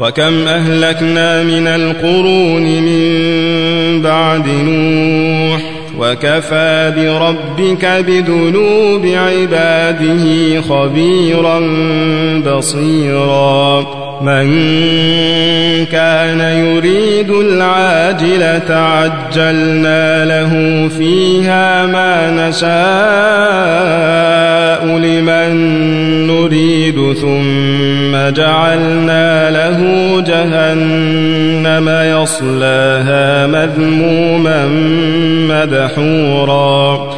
وكم أهلكنا من القرون من بعد نوح وكفى بربك بذنوب عباده خبيرا بصيرا من كان يريد العاجلة عجلنا له فيها ما نشاء لمن نريد ثم جعلنا له جهنم يصلاها مذموما مدحورا.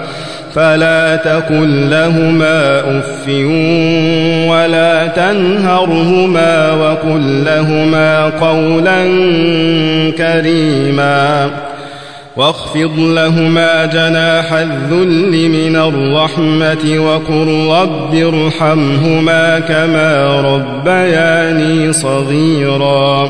فلا تقل لهما أف ولا تنهرهما وقل لهما قولا كريما واخفض لهما جناح الذل من الرحمة وقل رب ارحمهما كما ربياني صغيرا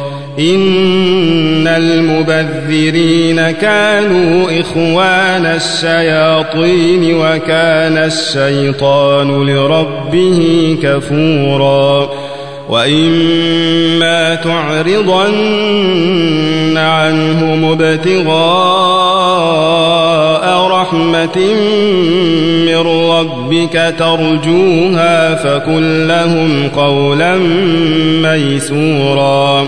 إن المبذرين كانوا إخوان الشياطين وكان الشيطان لربه كفورا وإما تعرضن عنهم ابتغاء رحمة من ربك ترجوها فكن لهم قولا ميسورا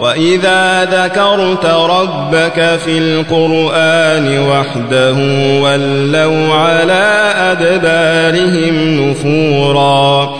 وإذا ذكرت ربك في القرآن وحده ولوا على أدبارهم نفورا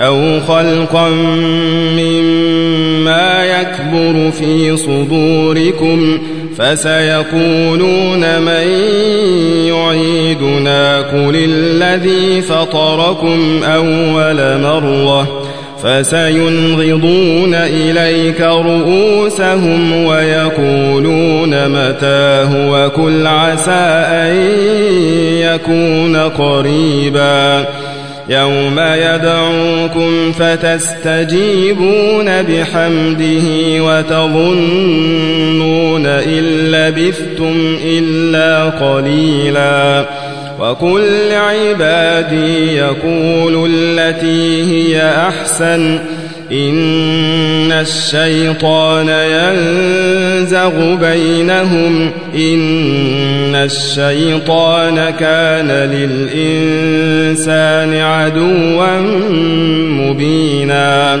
أو خلقا مما يكبر في صدوركم فسيقولون من يعيدنا قل الذي فطركم أول مرة فسينغضون إليك رؤوسهم ويقولون متاه وكل عسى أن يكون قريباً يوم يدعوكم فتستجيبون بحمده وتظنون إن لبثتم إلا قليلا. وكل عبادي يقول التي هي أحسن إن الشيطان ينزغ بينهم إن الشيطان كان للإنسان عدوا مبينا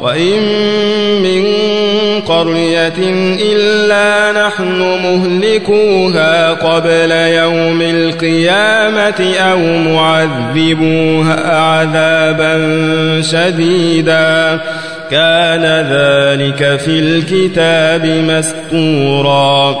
وإن من قرية إلا نحن مهلكوها قبل يوم القيامة أو معذبوها عذابا شديدا كان ذلك في الكتاب مسطورا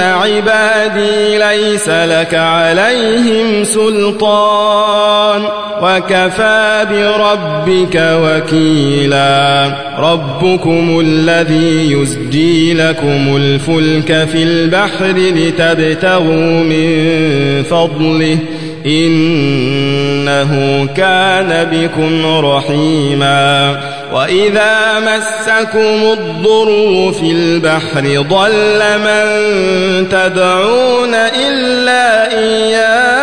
عبادي ليس لك عليهم سلطان وكفى بربك وكيلا ربكم الذي يزجي لكم الفلك في البحر لتبتغوا من فضله إنه كان بكم رحيما وإذا مسكم الضر في البحر ضل من تدعون إلا إياه.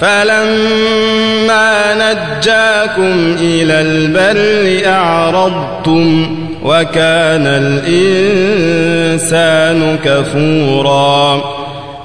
فلما نجاكم إلى البر أعرضتم وكان الإنسان كفوراً.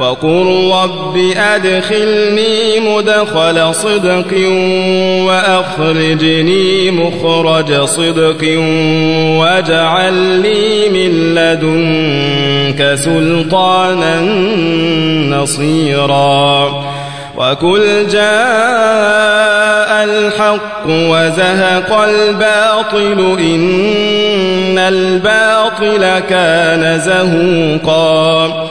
وقل رب أدخلني مدخل صدق وأخرجني مخرج صدق واجعل لي من لدنك سلطانا نصيرا وكل جاء الحق وزهق الباطل إن الباطل كان زهوقا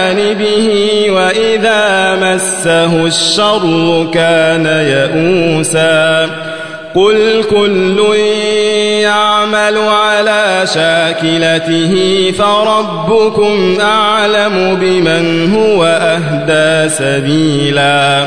بجانبه وإذا مسه الشر كان يئوسا قل كل يعمل على شاكلته فربكم أعلم بمن هو أهدى سبيلا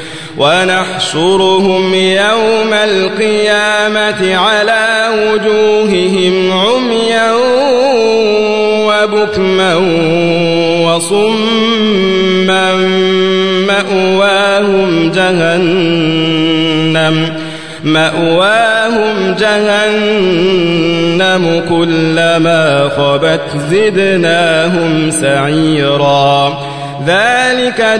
ونحشرهم يوم القيامة على وجوههم عميا وبكما وصما مأواهم جهنم مأواهم جهنم كلما خبت زدناهم سعيرا. ذلك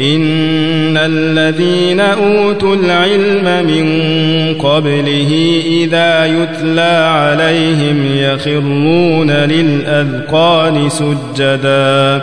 إن الذين أوتوا العلم من قبله إذا يتلى عليهم يخرون للأذقان سجدا